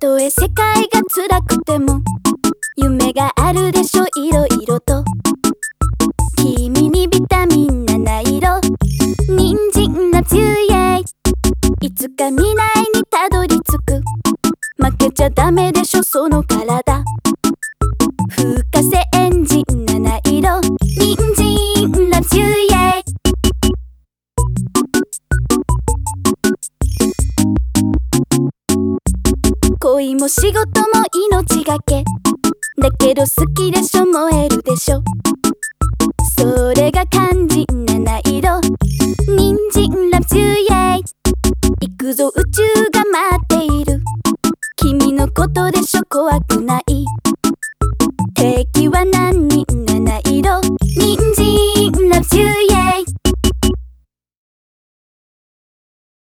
とえ世界が辛くても夢があるでしょいろいろと。君にビタミン七色人参ラブユイエイいつか未来にたどり着く。負けちゃダメでしょその体。恋も仕事も命がけ。だけど好きでしょ燃えるでしょ。それが肝心な七色人参ラブユイエイ。行くぞ宇宙が待っている。君のことでしょ怖くない。敵はない